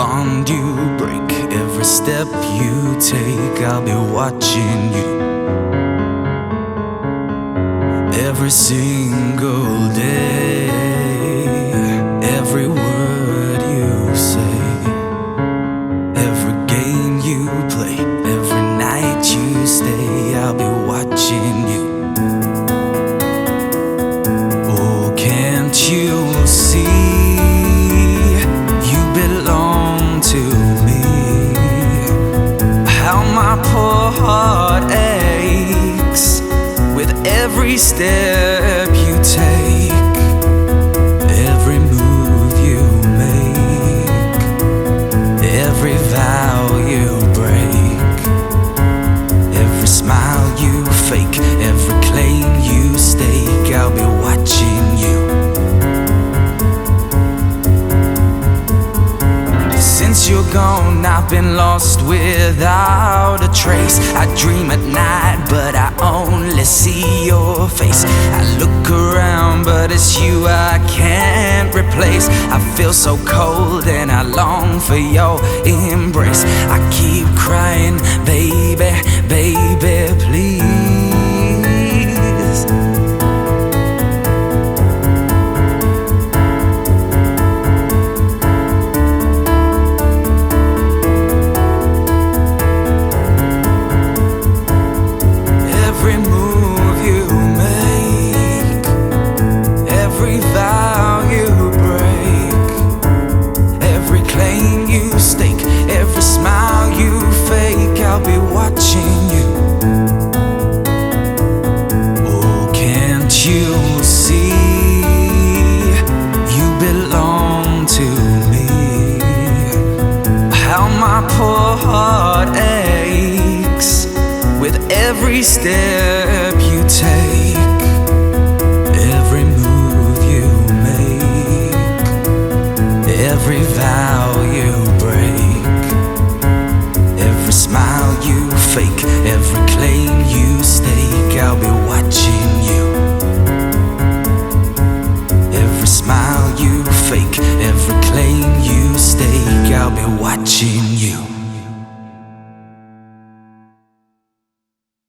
bond you break, every step you take, I'll be watching you. Every single heart aches with every step you take, Since you're gone, I've been lost without a trace. I dream at night, but I only see your face. I look around, but it's you I can't replace. I feel so cold and I long for your embrace. I keep crying, baby, can't you see you belong to me? How my poor heart aches with every step you take, every move you make, every vow you break, every smile you fake, watching